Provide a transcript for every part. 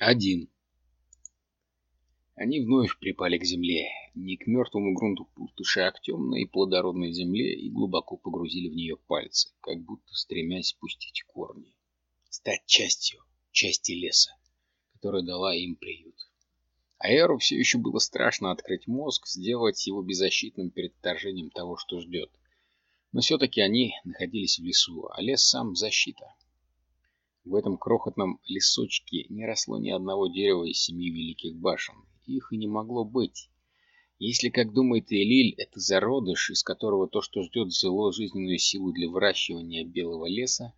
Один. Они вновь припали к земле, не к мертвому грунту пустоши, а к темной и плодородной земле и глубоко погрузили в нее пальцы, как будто стремясь пустить корни. Стать частью, части леса, которая дала им приют. Аэру все еще было страшно открыть мозг, сделать его беззащитным перед вторжением того, что ждет. Но все-таки они находились в лесу, а лес сам защита. В этом крохотном лесочке не росло ни одного дерева из семи великих башен. Их и не могло быть. Если, как думает Элиль, это зародыш, из которого то, что ждет, взяло жизненную силу для выращивания белого леса,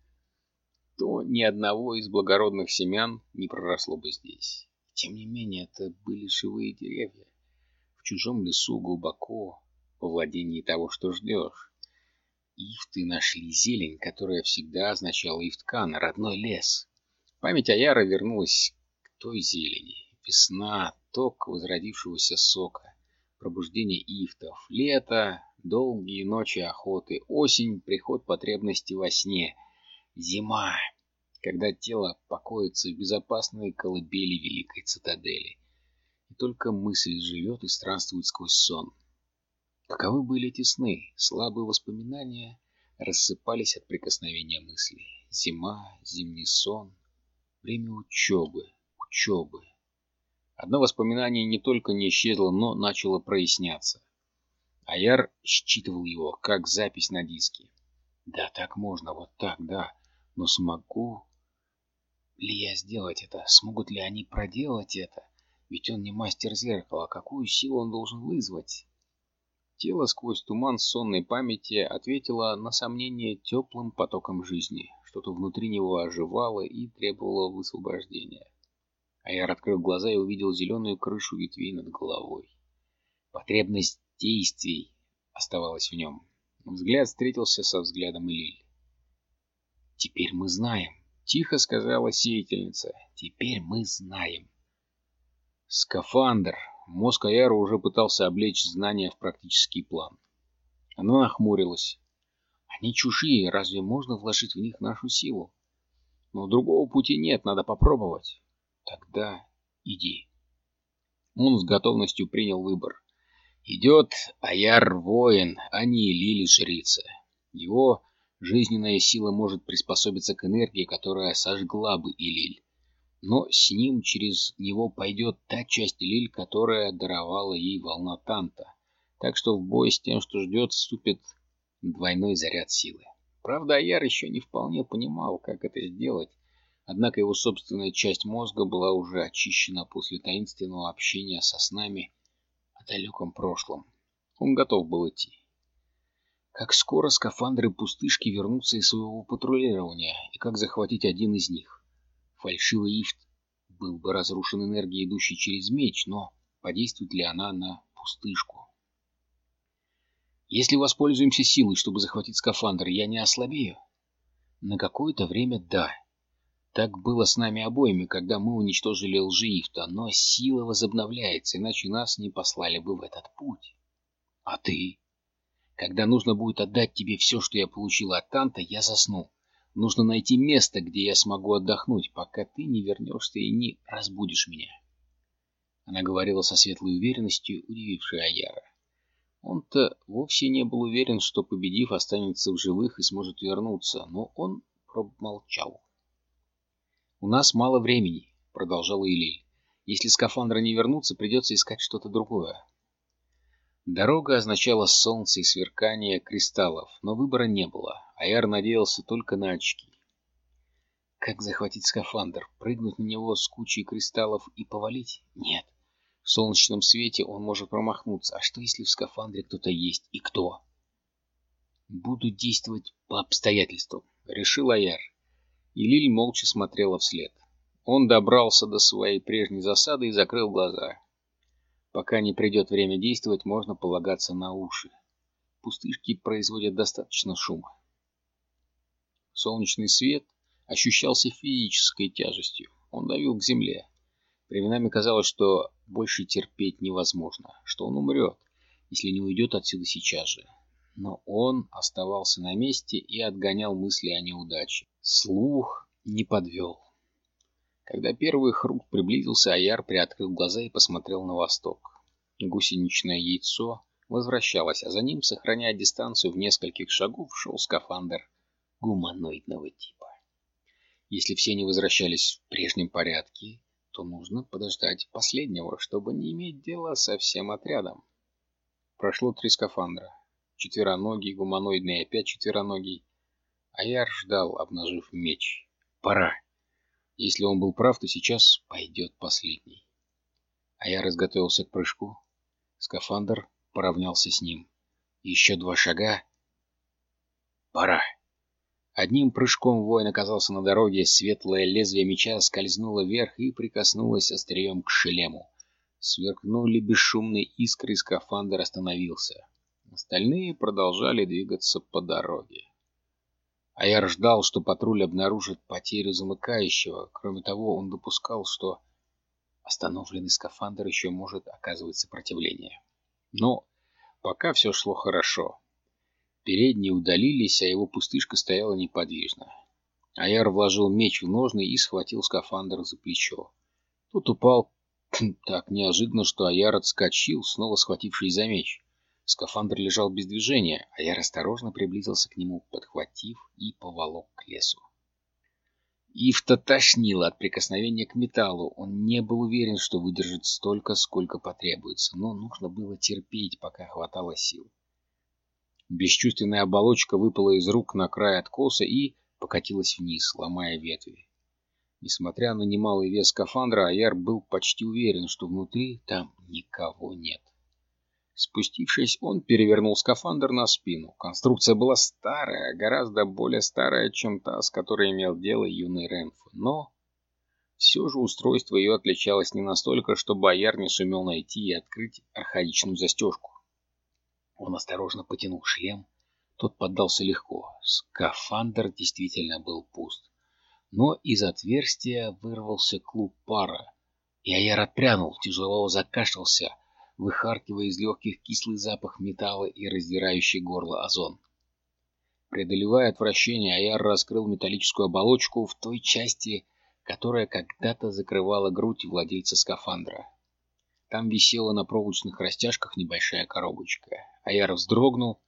то ни одного из благородных семян не проросло бы здесь. Тем не менее, это были живые деревья. В чужом лесу глубоко, во владении того, что ждешь. Ифты нашли зелень, которая всегда означала Ифткана, родной лес. Память Аяра вернулась к той зелени. Весна, ток возродившегося сока, пробуждение ифтов, лето, долгие ночи охоты, осень, приход потребности во сне, зима, когда тело покоится в безопасной колыбели великой цитадели. И только мысль живет и странствует сквозь сон. Каковы были эти сны? Слабые воспоминания рассыпались от прикосновения мыслей. Зима, зимний сон, время учебы, учебы. Одно воспоминание не только не исчезло, но начало проясняться. Аяр считывал его, как запись на диске. Да, так можно, вот так, да. Но смогу ли я сделать это? Смогут ли они проделать это? Ведь он не мастер зеркала. Какую силу он должен вызвать? Тело сквозь туман сонной памяти ответило на сомнение теплым потоком жизни. Что-то внутри него оживало и требовало высвобождения. Аяр открыл глаза и увидел зеленую крышу ветвей над головой. Потребность действий оставалась в нем. Взгляд встретился со взглядом Илиль. «Теперь мы знаем», — тихо сказала сеятельница. «Теперь мы знаем». «Скафандр», Мозг Аяра уже пытался облечь знания в практический план. Она нахмурилась. Они чужие, разве можно вложить в них нашу силу? Но другого пути нет, надо попробовать. Тогда иди. Он с готовностью принял выбор. Идет Аяр-воин, а не Лили-жрица. Его жизненная сила может приспособиться к энергии, которая сожгла бы Илиль но с ним через него пойдет та часть Лиль, которая даровала ей волна Танта. Так что в бой с тем, что ждет, вступит двойной заряд силы. Правда, Аяр еще не вполне понимал, как это сделать, однако его собственная часть мозга была уже очищена после таинственного общения со снами о далеком прошлом. Он готов был идти. Как скоро скафандры пустышки вернутся из своего патрулирования, и как захватить один из них? Фальшивый ифт был бы разрушен энергией, идущей через меч, но подействует ли она на пустышку? Если воспользуемся силой, чтобы захватить скафандр, я не ослабею? На какое-то время да. Так было с нами обоими, когда мы уничтожили лжи-ифта, но сила возобновляется, иначе нас не послали бы в этот путь. А ты? Когда нужно будет отдать тебе все, что я получил от Танта, я засну. Нужно найти место, где я смогу отдохнуть, пока ты не вернешься и не разбудишь меня. Она говорила со светлой уверенностью, удивившей Аяра. Он-то вовсе не был уверен, что, победив, останется в живых и сможет вернуться, но он промолчал. «У нас мало времени», — продолжала Илиль. «Если скафандры не вернутся, придется искать что-то другое». Дорога означала солнце и сверкание кристаллов, но выбора не было. Аяр надеялся только на очки. Как захватить скафандр? Прыгнуть на него с кучей кристаллов и повалить? Нет. В солнечном свете он может промахнуться. А что, если в скафандре кто-то есть? И кто? Буду действовать по обстоятельствам, решил Аяр. И Лиль молча смотрела вслед. Он добрался до своей прежней засады и закрыл глаза. Пока не придет время действовать, можно полагаться на уши. Пустышки производят достаточно шума. Солнечный свет ощущался физической тяжестью. Он давил к земле. Временами казалось, что больше терпеть невозможно, что он умрет, если не уйдет отсюда сейчас же. Но он оставался на месте и отгонял мысли о неудаче. Слух не подвел. Когда первый хруст приблизился, Аяр приоткрыл глаза и посмотрел на восток. Гусеничное яйцо возвращалось, а за ним, сохраняя дистанцию в нескольких шагов, шел скафандр гуманоидного типа. Если все не возвращались в прежнем порядке, то нужно подождать последнего, чтобы не иметь дела со всем отрядом. Прошло три скафандра. Четвероногий, гуманоидный и опять четвероногий. Аяр ждал, обнажив меч. Пора. Если он был прав, то сейчас пойдет последний. Аяр изготовился к прыжку. Скафандр поравнялся с ним. Еще два шага. Пора. Одним прыжком воин оказался на дороге, светлое лезвие меча скользнуло вверх и прикоснулось острием к шлему. Сверкнули бесшумные искры, и скафандр остановился. Остальные продолжали двигаться по дороге. Аяр ждал, что патруль обнаружит потерю замыкающего. Кроме того, он допускал, что остановленный скафандр еще может оказывать сопротивление. Но пока все шло хорошо. Передние удалились, а его пустышка стояла неподвижно. Аяр вложил меч в ножны и схватил скафандр за плечо. Тот упал так неожиданно, что Аяр отскочил, снова схватившись за меч. Скафандр лежал без движения, а я осторожно приблизился к нему, подхватив и поволок к лесу. Ифта тошнило от прикосновения к металлу. Он не был уверен, что выдержит столько, сколько потребуется, но нужно было терпеть, пока хватало сил. Бесчувственная оболочка выпала из рук на край откоса и покатилась вниз, ломая ветви. Несмотря на немалый вес скафандра, Аяр был почти уверен, что внутри там никого нет. Спустившись, он перевернул скафандр на спину. Конструкция была старая, гораздо более старая, чем та, с которой имел дело юный Ренф. Но все же устройство ее отличалось не настолько, что бояр не сумел найти и открыть архаичную застежку. Он осторожно потянул шлем. Тот поддался легко. Скафандр действительно был пуст. Но из отверстия вырвался клуб пара. И Аяр отпрянул, тяжело закашлялся, выхаркивая из легких кислый запах металла и раздирающий горло озон. Преодолевая отвращение, Аяр раскрыл металлическую оболочку в той части, которая когда-то закрывала грудь владельца скафандра. Там висела на проволочных растяжках небольшая коробочка. Аяр вздрогнул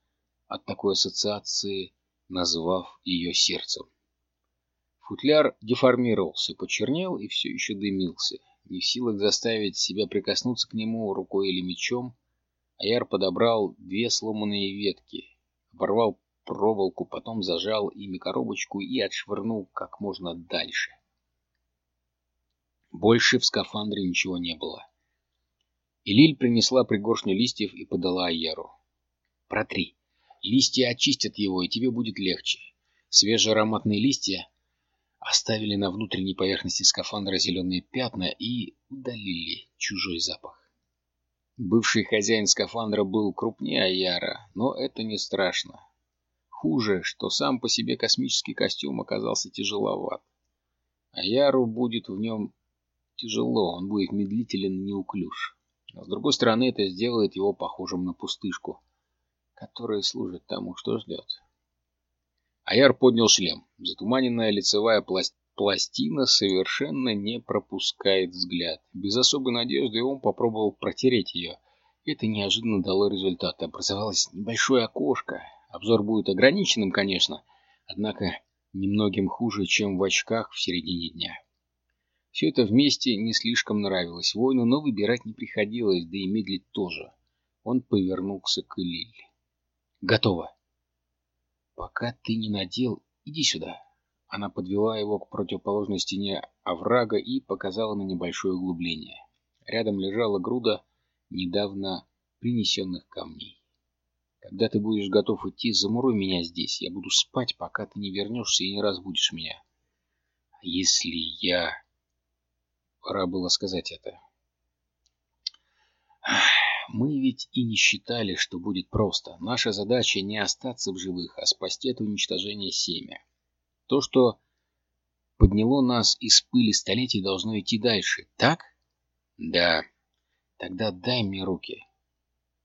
от такой ассоциации, назвав ее сердцем. Футляр деформировался, почернел и все еще дымился. Не в силах заставить себя прикоснуться к нему рукой или мечом, Аяр подобрал две сломанные ветки, оборвал проволоку, потом зажал ими коробочку и отшвырнул как можно дальше. Больше в скафандре ничего не было. Илиль принесла пригоршню листьев и подала Айеру. «Протри. Листья очистят его, и тебе будет легче. Свежие ароматные листья оставили на внутренней поверхности скафандра зеленые пятна и удалили чужой запах. Бывший хозяин скафандра был крупнее Аяра, но это не страшно. Хуже, что сам по себе космический костюм оказался тяжеловат. Аяру будет в нем тяжело, он будет медлителен и неуклюж. Но с другой стороны, это сделает его похожим на пустышку, которая служит тому, что ждет. Аяр поднял шлем. Затуманенная лицевая пласт... пластина совершенно не пропускает взгляд. Без особой надежды он попробовал протереть ее. Это неожиданно дало результат. Образовалось небольшое окошко. Обзор будет ограниченным, конечно, однако немногим хуже, чем в очках в середине дня. Все это вместе не слишком нравилось воину, но выбирать не приходилось, да и медлить тоже. Он повернулся к Элиль. «Готово!» «Пока ты не надел, иди сюда!» Она подвела его к противоположной стене оврага и показала на небольшое углубление. Рядом лежала груда недавно принесенных камней. Когда ты будешь готов идти, замуруй меня здесь. Я буду спать, пока ты не вернешься и не разбудишь меня. А если я... Пора было сказать это. Мы ведь и не считали, что будет просто. Наша задача не остаться в живых, а спасти от уничтожения семя. То, что подняло нас из пыли столетий, должно идти дальше. Так? Да. Тогда дай мне руки.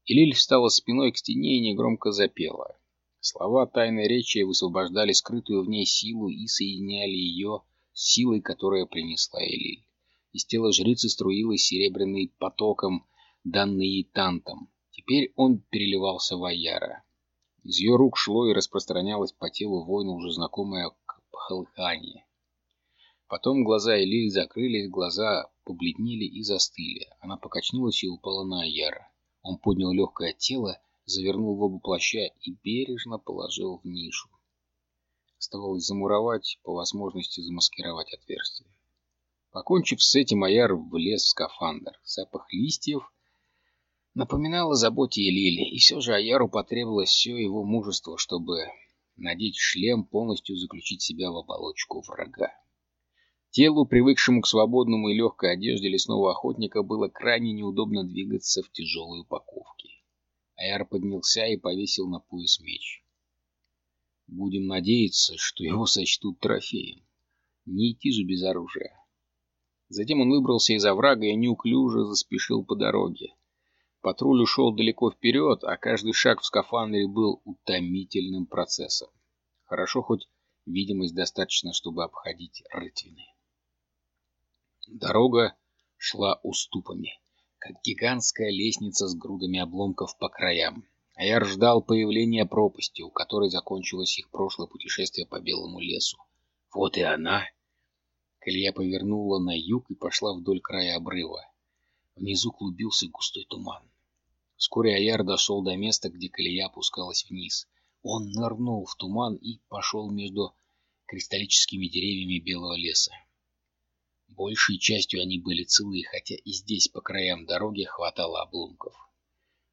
Илиль встала спиной к стене и негромко запела. Слова тайной речи высвобождали скрытую в ней силу и соединяли ее силой, которая принесла Элиль. Из тела жрицы струилась серебряный потоком, данный тантом. Теперь он переливался в Аяра. Из ее рук шло и распространялось по телу воина уже знакомое полыхание. Потом глаза Элиль закрылись, глаза побледнели и застыли. Она покачнулась и упала на Аяра. Он поднял легкое тело, завернул в оба плаща и бережно положил в нишу. Оставалось замуровать, по возможности замаскировать отверстие. Покончив с этим, Аяр влез в скафандр. Запах листьев напоминал о заботе Элили, и все же Аяру потребовалось все его мужество, чтобы надеть шлем, полностью заключить себя в оболочку врага. Телу, привыкшему к свободному и легкой одежде лесного охотника, было крайне неудобно двигаться в тяжелой упаковке. Аяр поднялся и повесил на пояс меч. Будем надеяться, что его сочтут трофеем. Не идти же без оружия. Затем он выбрался из оврага и неуклюже заспешил по дороге. Патруль ушел далеко вперед, а каждый шаг в скафандре был утомительным процессом. Хорошо, хоть видимость достаточно, чтобы обходить рытвины. Дорога шла уступами, как гигантская лестница с грудами обломков по краям. Аяр ждал появления пропасти, у которой закончилось их прошлое путешествие по белому лесу. Вот и она. Колея повернула на юг и пошла вдоль края обрыва. Внизу клубился густой туман. Вскоре Аяр дошел до места, где колея опускалась вниз. Он нырнул в туман и пошел между кристаллическими деревьями белого леса. Большей частью они были целы, хотя и здесь по краям дороги хватало обломков.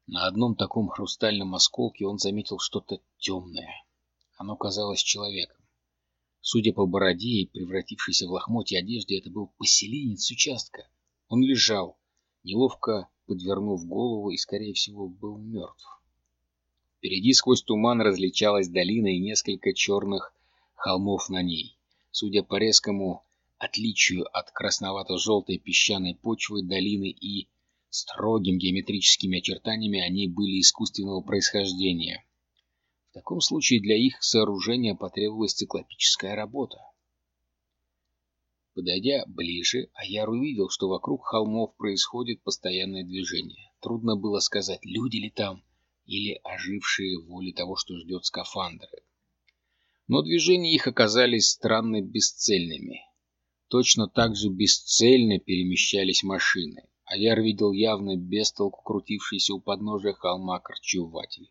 На одном таком хрустальном осколке он заметил что-то темное. Оно казалось человеком. Судя по бороде и превратившейся в лохмотье одежде, это был поселенец участка. Он лежал, неловко подвернув голову и, скорее всего, был мертв. Впереди сквозь туман различалась долина и несколько черных холмов на ней. Судя по резкому отличию от красновато-желтой песчаной почвы долины и строгим геометрическими очертаниями они были искусственного происхождения. Таком случае для их сооружения потребовалась циклопическая работа. Подойдя ближе, Аяр увидел, что вокруг холмов происходит постоянное движение. Трудно было сказать, люди ли там, или ожившие воли того, что ждет скафандры. Но движения их оказались странно бесцельными. Точно так же бесцельно перемещались машины. Аяр видел явно бестолку крутившийся у подножия холма корчеватель.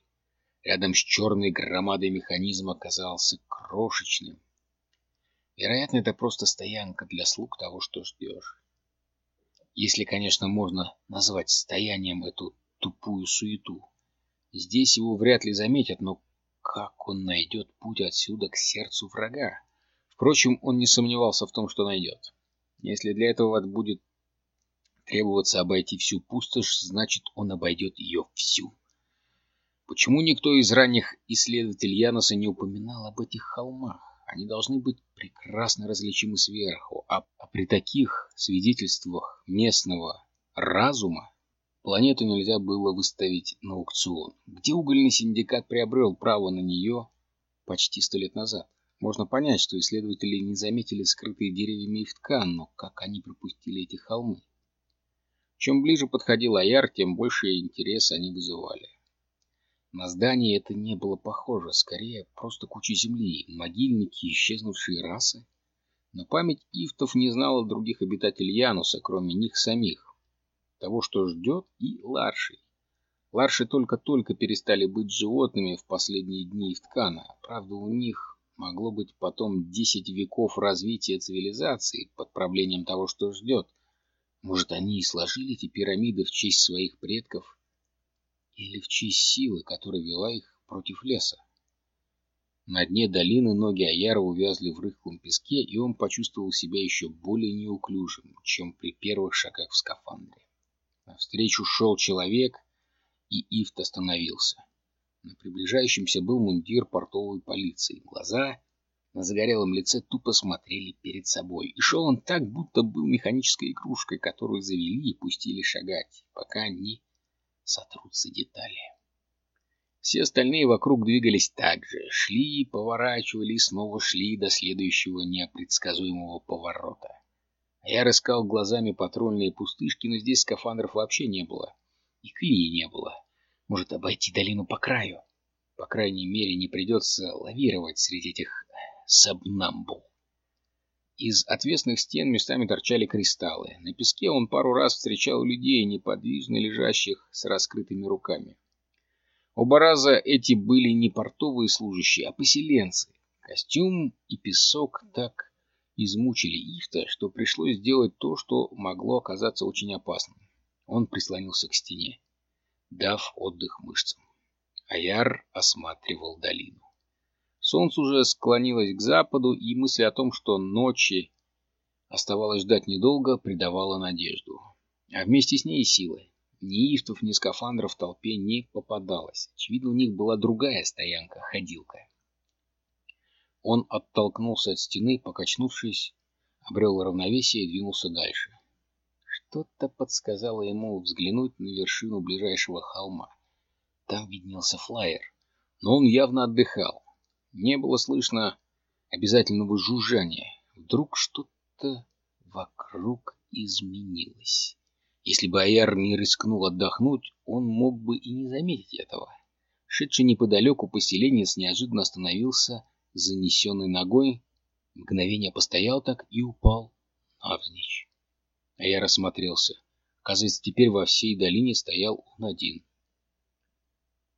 Рядом с черной громадой механизм оказался крошечным. Вероятно, это просто стоянка для слуг того, что ждешь. Если, конечно, можно назвать стоянием эту тупую суету. Здесь его вряд ли заметят, но как он найдет путь отсюда к сердцу врага? Впрочем, он не сомневался в том, что найдет. Если для этого будет требоваться обойти всю пустошь, значит, он обойдет ее всю. Почему никто из ранних исследователей Яноса не упоминал об этих холмах? Они должны быть прекрасно различимы сверху, а, а при таких свидетельствах местного разума планету нельзя было выставить на аукцион. Где угольный синдикат приобрел право на нее почти сто лет назад? Можно понять, что исследователи не заметили скрытые деревьями ивткан, но как они пропустили эти холмы? Чем ближе подходил Аяр, тем больше интерес они вызывали. На здание это не было похоже, скорее просто куча земли, могильники исчезнувшие расы. Но память ифтов не знала других обитателей Януса, кроме них самих. Того, что ждет, и Ларшей. Ларши только-только перестали быть животными в последние дни Ифткана. Правда, у них могло быть потом десять веков развития цивилизации под правлением того, что ждет. Может, они и сложили эти пирамиды в честь своих предков или в честь силы, которая вела их против леса. На дне долины ноги Аяра увязли в рыхлом песке, и он почувствовал себя еще более неуклюжим, чем при первых шагах в скафандре. Навстречу шел человек, и Ифт остановился. На приближающемся был мундир портовой полиции. Глаза на загорелом лице тупо смотрели перед собой. И шел он так, будто был механической игрушкой, которую завели и пустили шагать, пока не сотрутся детали. Все остальные вокруг двигались так же. Шли, поворачивали и снова шли до следующего непредсказуемого поворота. Я рыскал глазами патрульные пустышки, но здесь скафандров вообще не было. И клея не было. Может, обойти долину по краю? По крайней мере, не придется лавировать среди этих сабнамбул. Из отвесных стен местами торчали кристаллы. На песке он пару раз встречал людей, неподвижно лежащих с раскрытыми руками. Оба раза эти были не портовые служащие, а поселенцы. Костюм и песок так измучили Ифта, что пришлось сделать то, что могло оказаться очень опасным. Он прислонился к стене, дав отдых мышцам. Аяр осматривал долину. Солнце уже склонилось к западу, и мысль о том, что ночи оставалось ждать недолго, придавала надежду. А вместе с ней и силы. Ни ифтов, ни скафандров в толпе не попадалось. Очевидно, у них была другая стоянка, ходилка. Он оттолкнулся от стены, покачнувшись, обрел равновесие и двинулся дальше. Что-то подсказало ему взглянуть на вершину ближайшего холма. Там виднелся флайер, но он явно отдыхал. Не было слышно обязательного жужжания. Вдруг что-то вокруг изменилось. Если бы Аяр не рискнул отдохнуть, он мог бы и не заметить этого. Шедший неподалеку поселенец неожиданно остановился, занесенный ногой, мгновение постоял так и упал навзничь. Аяр осмотрелся. Оказывается, теперь во всей долине стоял он один.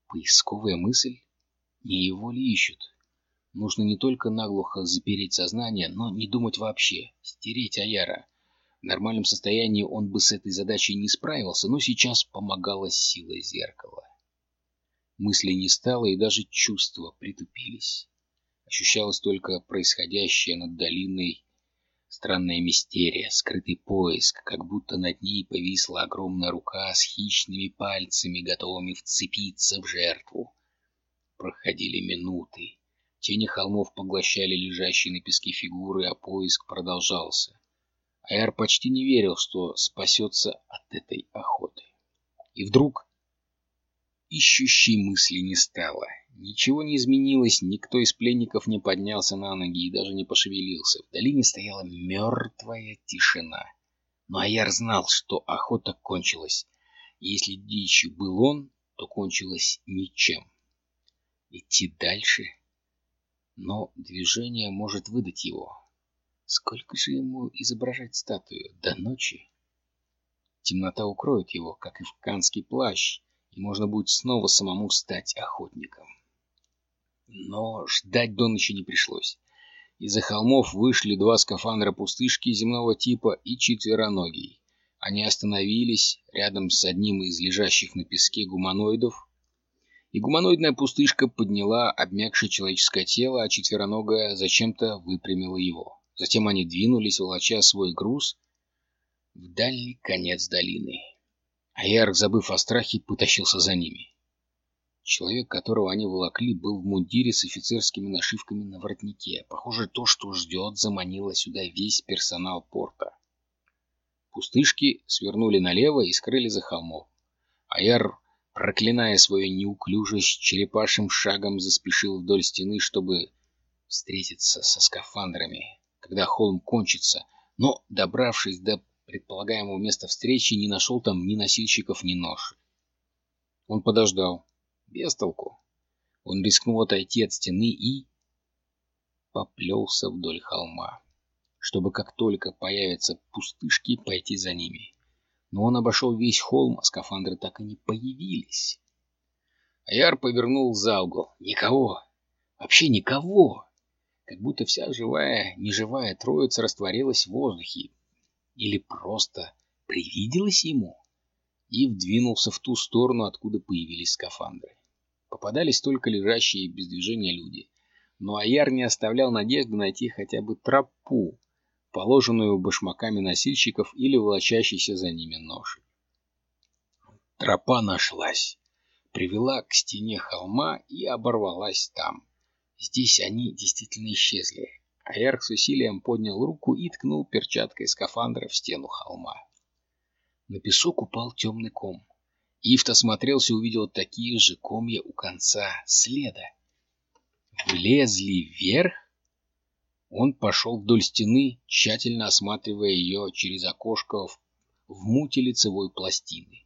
Поисковая мысль? Не его ли ищут? Нужно не только наглухо запереть сознание, но не думать вообще, стереть Аяра. В нормальном состоянии он бы с этой задачей не справился, но сейчас помогала сила зеркала. Мысли не стало, и даже чувства притупились. Ощущалось только происходящее над долиной странная мистерия, скрытый поиск, как будто над ней повисла огромная рука с хищными пальцами, готовыми вцепиться в жертву. Проходили минуты. Тени холмов поглощали лежащие на песке фигуры, а поиск продолжался. Айар почти не верил, что спасется от этой охоты. И вдруг ищущей мысли не стало. Ничего не изменилось, никто из пленников не поднялся на ноги и даже не пошевелился. В долине стояла мертвая тишина. Но Аяр знал, что охота кончилась. Если дичью был он, то кончилась ничем. Идти дальше? Но движение может выдать его. Сколько же ему изображать статую? До ночи? Темнота укроет его, как и в канский плащ, и можно будет снова самому стать охотником. Но ждать до ночи не пришлось. Из-за холмов вышли два скафандра пустышки земного типа и четвероногий. Они остановились рядом с одним из лежащих на песке гуманоидов, и гуманоидная пустышка подняла обмякшее человеческое тело, а четвероногая зачем-то выпрямила его. Затем они двинулись, волоча свой груз в дальний конец долины. Аяр, забыв о страхе, потащился за ними. Человек, которого они волокли, был в мундире с офицерскими нашивками на воротнике. Похоже, то, что ждет, заманило сюда весь персонал порта. Пустышки свернули налево и скрыли за холмов. Аяр, проклиная свою неуклюжесть, черепашим шагом заспешил вдоль стены, чтобы встретиться со скафандрами когда холм кончится, но, добравшись до предполагаемого места встречи, не нашел там ни носильщиков, ни нож. Он подождал. Без толку. Он рискнул отойти от стены и поплелся вдоль холма, чтобы как только появятся пустышки, пойти за ними. Но он обошел весь холм, а скафандры так и не появились. Аяр повернул за угол. Никого. Вообще никого как будто вся живая, неживая троица растворилась в воздухе или просто привиделась ему и вдвинулся в ту сторону, откуда появились скафандры. Попадались только лежащие без движения люди, но Аяр не оставлял надежды найти хотя бы тропу, положенную башмаками носильщиков или волочащийся за ними нож. Тропа нашлась, привела к стене холма и оборвалась там. Здесь они действительно исчезли. Аярк с усилием поднял руку и ткнул перчаткой скафандра в стену холма. На песок упал темный ком. Ифт осмотрелся и увидел такие же комья у конца следа. Влезли вверх? Он пошел вдоль стены, тщательно осматривая ее через окошко в, в муте лицевой пластины.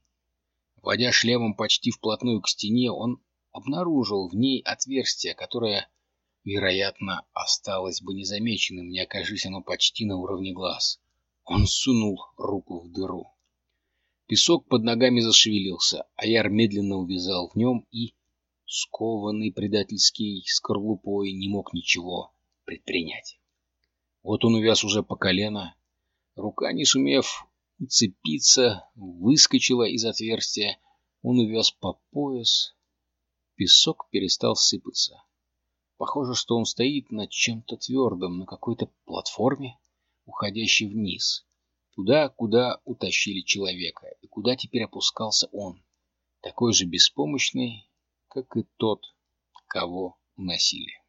Водя шлемом почти вплотную к стене, он обнаружил в ней отверстие, которое, вероятно, осталось бы незамеченным, не окажись оно почти на уровне глаз. Он сунул руку в дыру. Песок под ногами зашевелился, а Яр медленно увязал в нем и, скованный предательский скорлупой, не мог ничего предпринять. Вот он увяз уже по колено. Рука, не сумев уцепиться, выскочила из отверстия. Он увяз по пояс. Песок перестал сыпаться. Похоже, что он стоит на чем-то твердом, на какой-то платформе, уходящей вниз. Туда, куда утащили человека, и куда теперь опускался он, такой же беспомощный, как и тот, кого уносили.